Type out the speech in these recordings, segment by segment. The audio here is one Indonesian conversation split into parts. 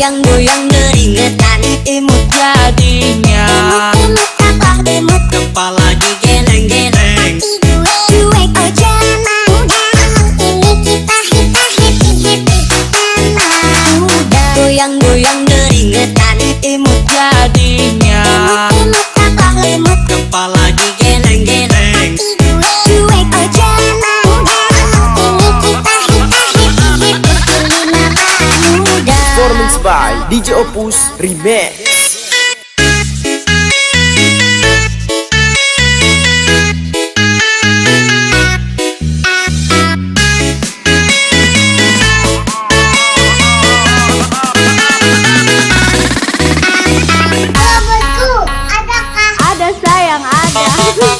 Goyang-goyang keringetan imut jadinya. Imut apa imut Kepala digeleng-geleng Performance by DJ Opus Remix. Sayang. Ada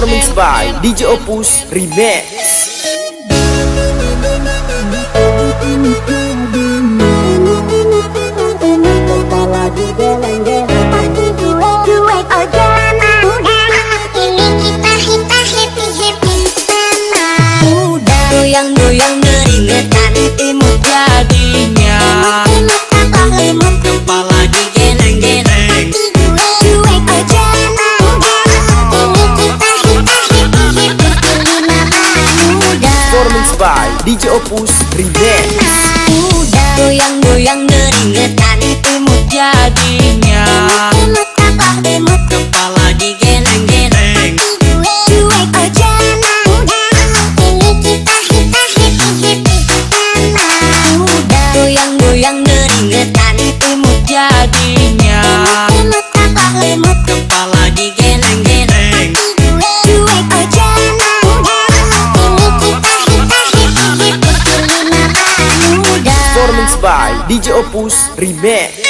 Performance by DJ Opus Remix. Cuek oh jangan Ini kita kita happy happy Tenang Goyang-goyang keringetan imut jadinya DJ Opus Remix. Goyang-goyang keringetan DJ Opus Remix